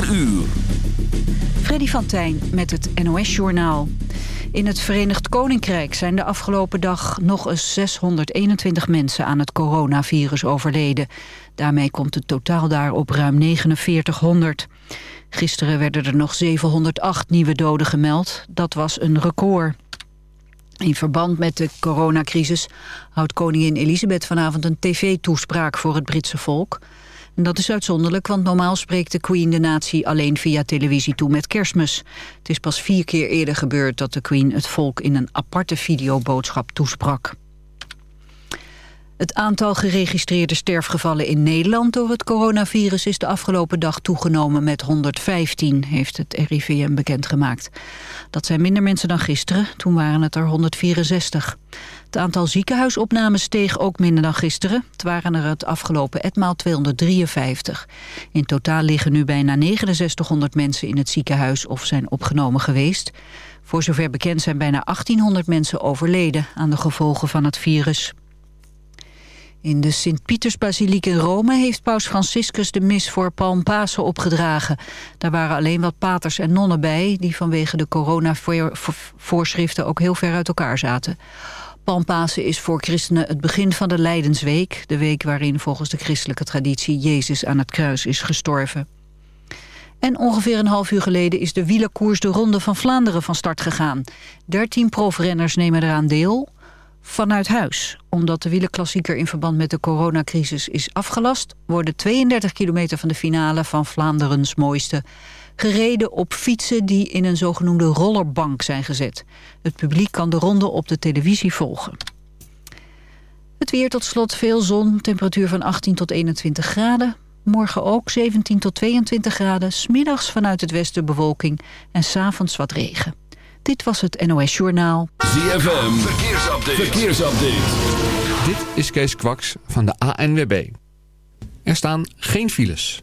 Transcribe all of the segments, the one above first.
4 uur. Freddy van Tijn met het NOS-journaal. In het Verenigd Koninkrijk zijn de afgelopen dag nog eens 621 mensen aan het coronavirus overleden. Daarmee komt het totaal daar op ruim 4900. Gisteren werden er nog 708 nieuwe doden gemeld. Dat was een record. In verband met de coronacrisis houdt koningin Elisabeth vanavond een tv-toespraak voor het Britse volk. Dat is uitzonderlijk, want normaal spreekt de Queen de natie alleen via televisie toe met kerstmis. Het is pas vier keer eerder gebeurd dat de Queen het volk in een aparte videoboodschap toesprak. Het aantal geregistreerde sterfgevallen in Nederland door het coronavirus is de afgelopen dag toegenomen met 115, heeft het RIVM bekendgemaakt. Dat zijn minder mensen dan gisteren, toen waren het er 164. Het aantal ziekenhuisopnames steeg ook minder dan gisteren. Het waren er het afgelopen etmaal 253. In totaal liggen nu bijna 6900 mensen in het ziekenhuis of zijn opgenomen geweest. Voor zover bekend zijn bijna 1800 mensen overleden aan de gevolgen van het virus. In de Sint-Pietersbasiliek in Rome heeft paus Franciscus de mis voor Palmpasen opgedragen. Daar waren alleen wat paters en nonnen bij... die vanwege de coronavoorschriften ook heel ver uit elkaar zaten. Palmpasen is voor christenen het begin van de Lijdensweek. De week waarin volgens de christelijke traditie Jezus aan het kruis is gestorven. En ongeveer een half uur geleden is de wielerkoers de Ronde van Vlaanderen van start gegaan. Dertien profrenners nemen eraan deel vanuit huis. Omdat de wielerklassieker in verband met de coronacrisis is afgelast... worden 32 kilometer van de finale van Vlaanderens mooiste... gereden op fietsen die in een zogenoemde rollerbank zijn gezet. Het publiek kan de ronde op de televisie volgen. Het weer tot slot veel zon, temperatuur van 18 tot 21 graden. Morgen ook 17 tot 22 graden, smiddags vanuit het westen bewolking... en s'avonds wat regen. Dit was het NOS Journaal. ZFM, verkeersupdate. verkeersupdate. Dit is Kees Kwaks van de ANWB. Er staan geen files.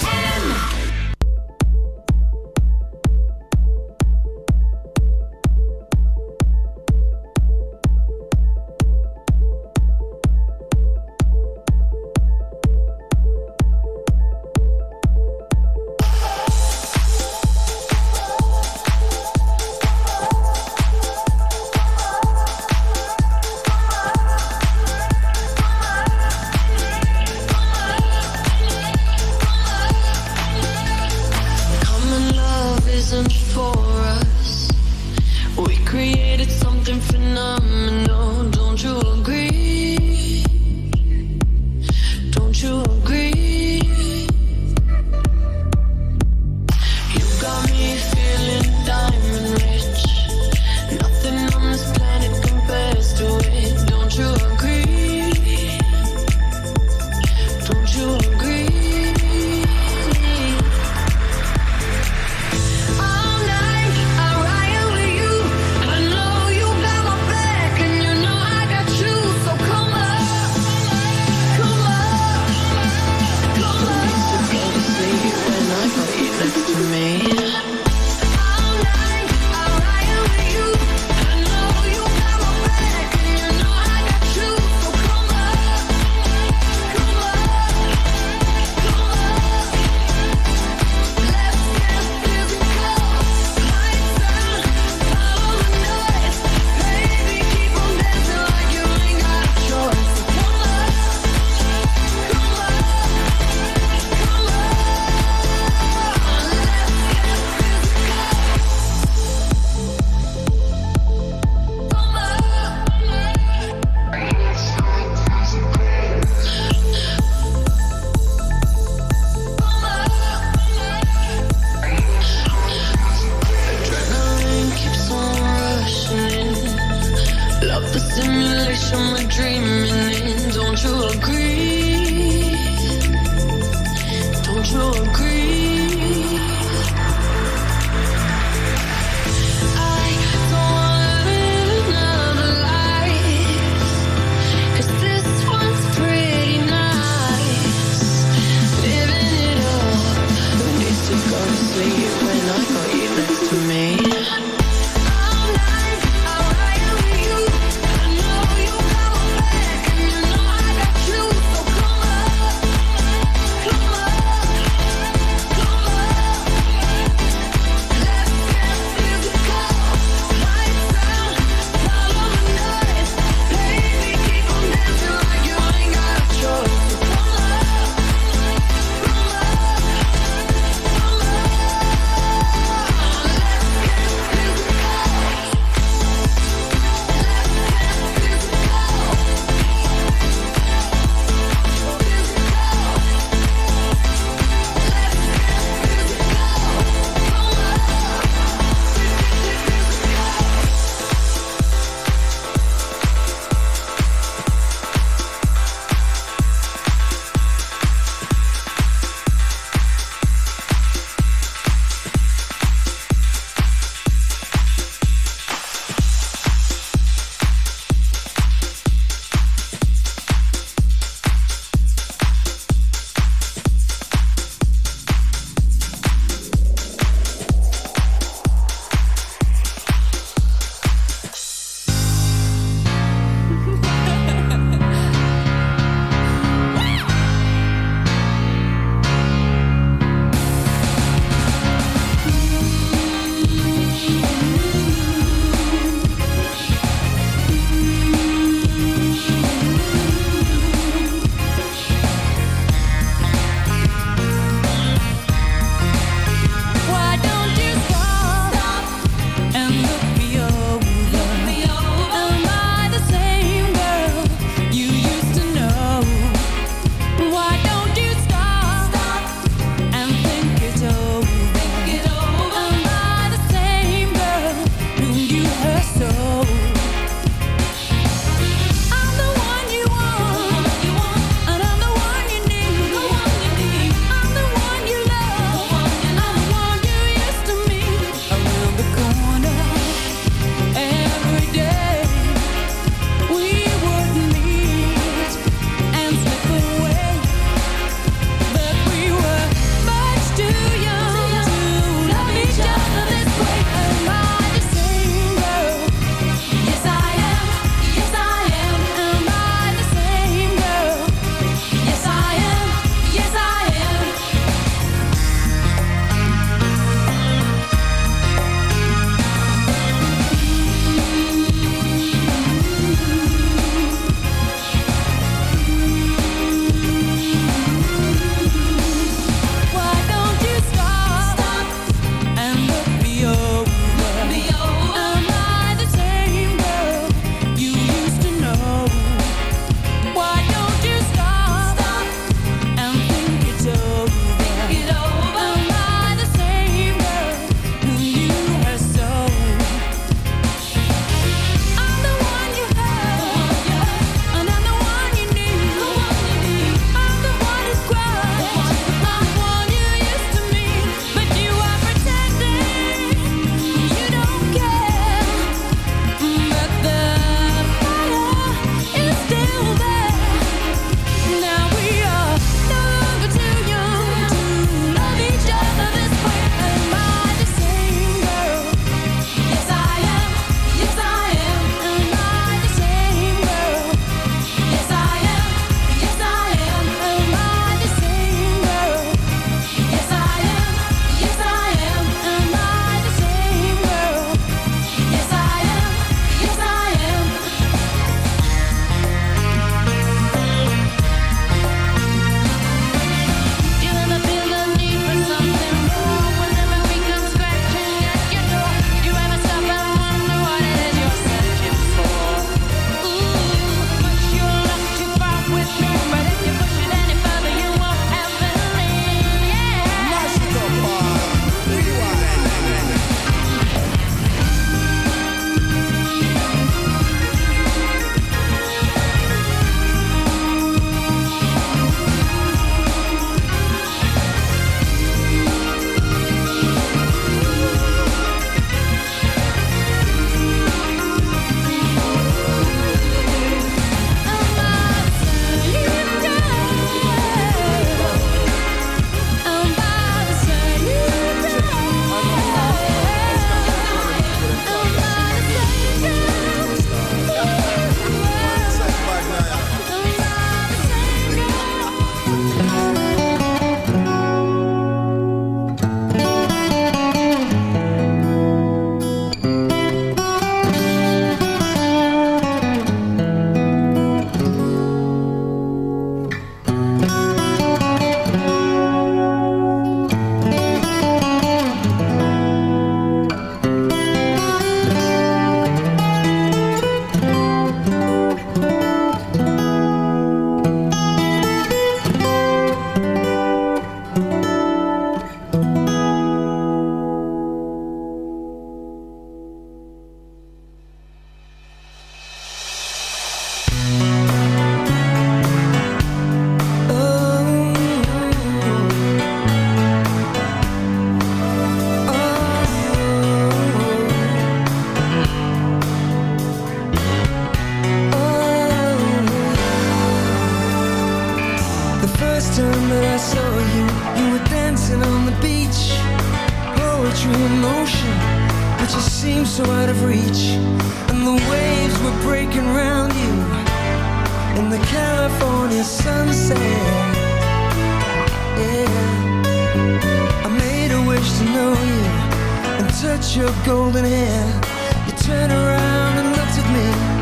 your golden hair? You turned around and looked at me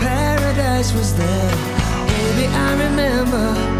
paradise was there. Baby, I remember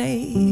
made.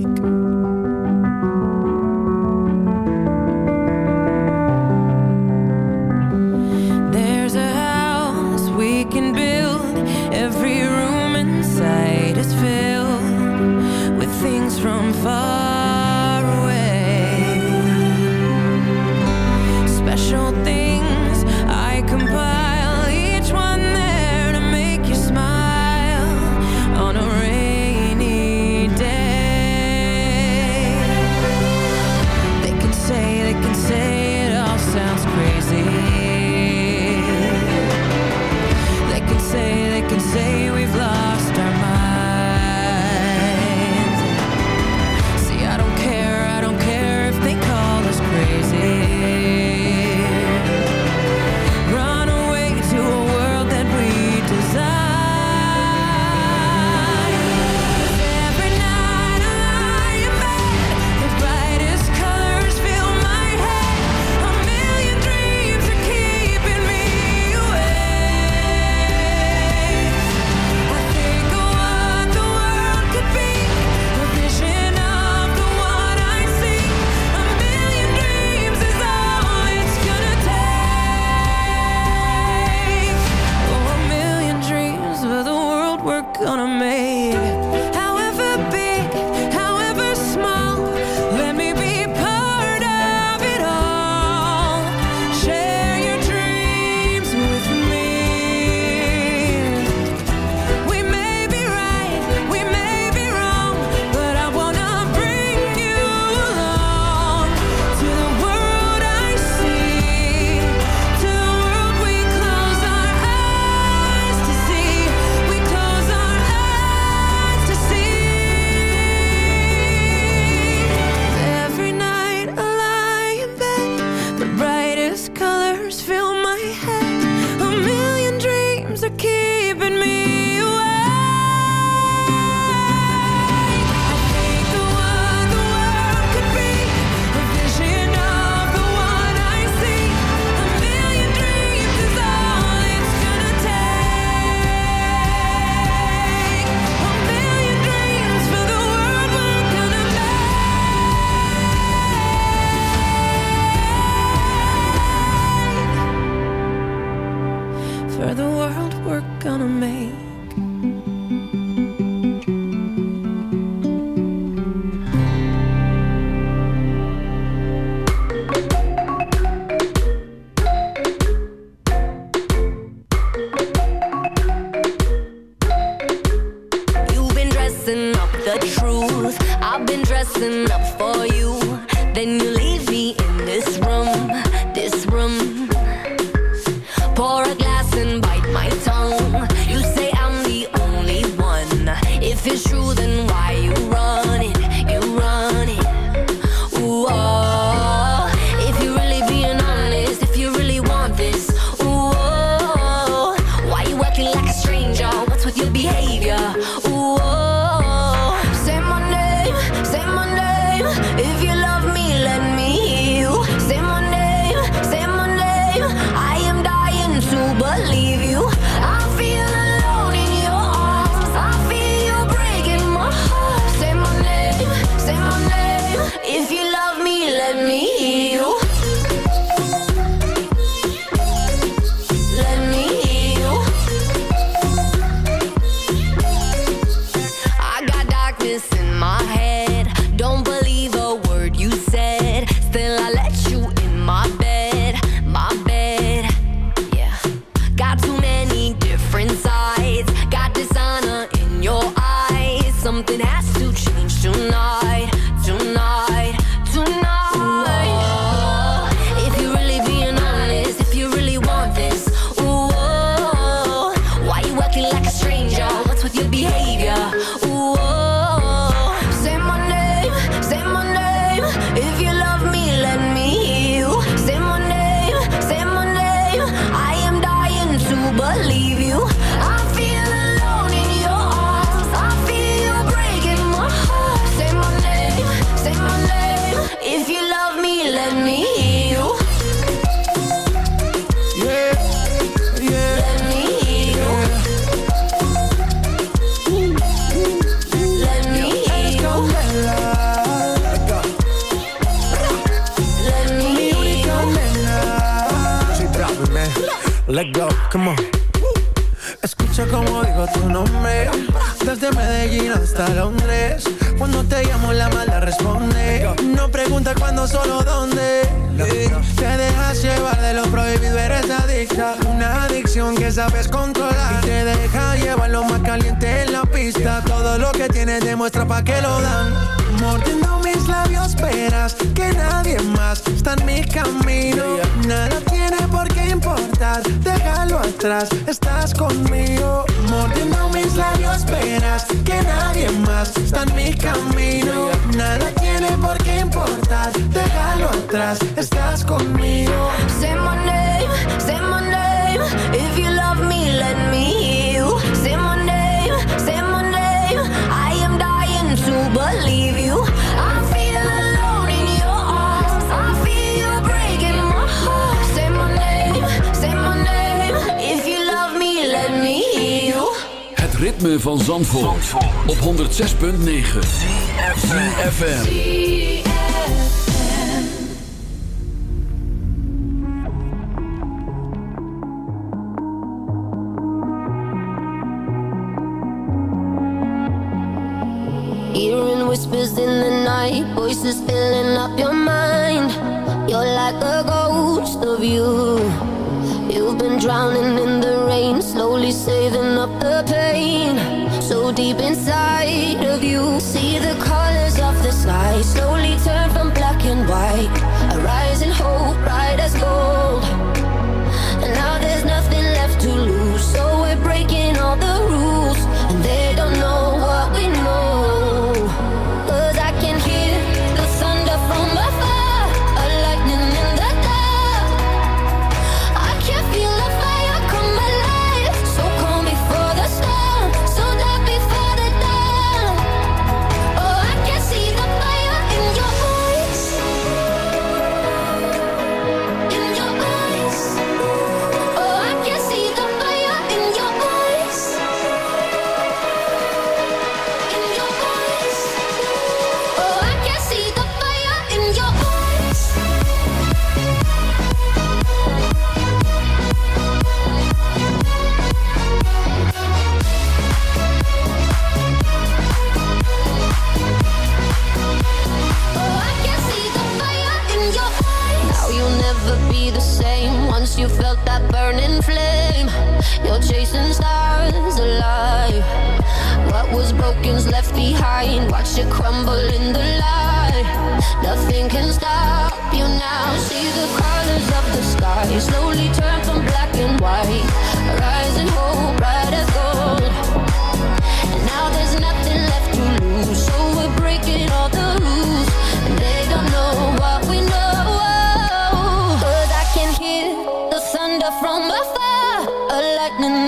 ritme van Zandvoort, Zandvoort. op 106.9 CFFM Hearing whispers in the night Voices filling up your mind. You're like a ghost of you. You've been drowning in the rain, slowly saving up the pain. So deep inside of you, see the colors of the sky slowly turn from black and white. A rising hope, right? watch crumble in the light. Nothing can stop you now. See the colors of the sky slowly turn from black and white. Rising hope, bright as gold. And now there's nothing left to lose, so we're breaking all the rules, and they don't know what we know. But I can hear the thunder from afar, a lightning.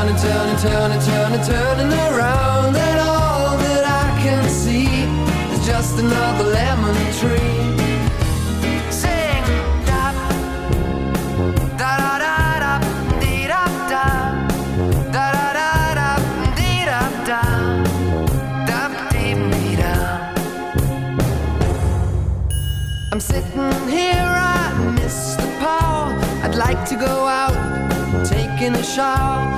I'm turning, turning, turning, turning, turning around, and all that I can see is just another lemon tree. Sing, da, da da da. I'm sitting here, I miss the power. I'd like to go out, taking a shower,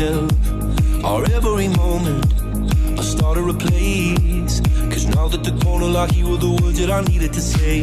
myself. Our every moment I started a place. Cause now that the corner locked You were the words that I needed to say.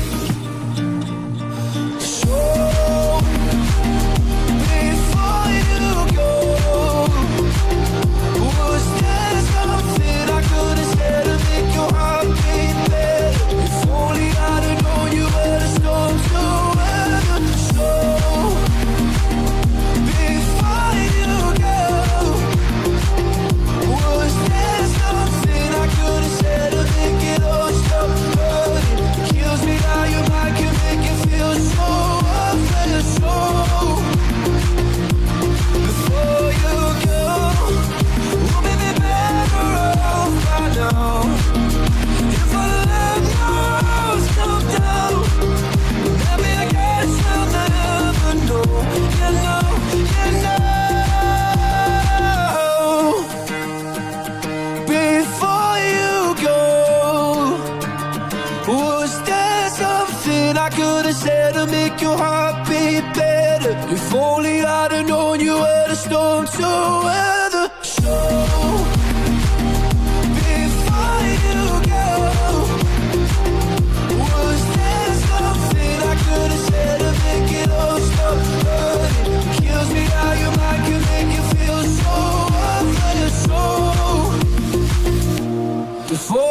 Four.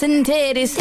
ass and.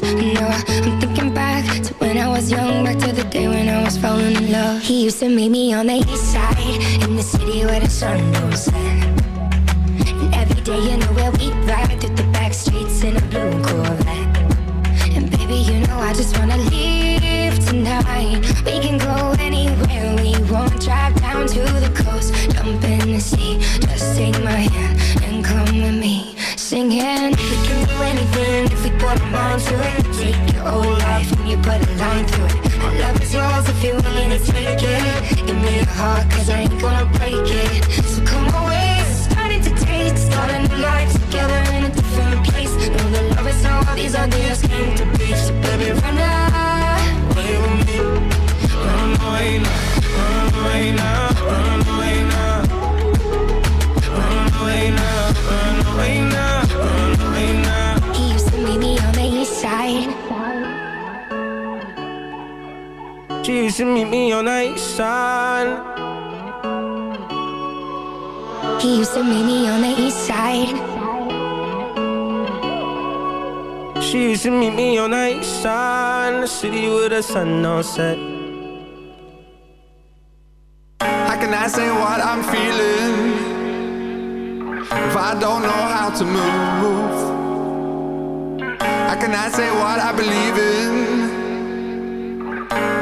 Now I- I'm thinking back to when I was young, back to the day when I was falling in love. He used to meet me on the east side in the city where the sun don't set. And every day, you know where we ride through the back streets in a blue Corvette. And baby, you know I just wanna leave tonight. We can go anywhere we want. Drive down to the coast, jump in the sea. Just take my hand and come with me, singing. We can do anything if we put our mind to it. Take your whole life and you put a line through it. My love is yours if you're willing to take it. Give me a heart, cause I ain't gonna break it. So come away, starting to taste, starting a life together in a different place. Know that love is how all these ideas came to be. So baby, run away with me. Run away now, run away now, run away now. Run away now, run away now, She used to meet me on the east side. He used to meet me on the east side. She used to meet me on the east side, the city with the sun all set. How can I say what I'm feeling if I don't know how to move? How can I say what I believe in?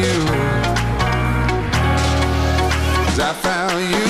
you. Cause I found you.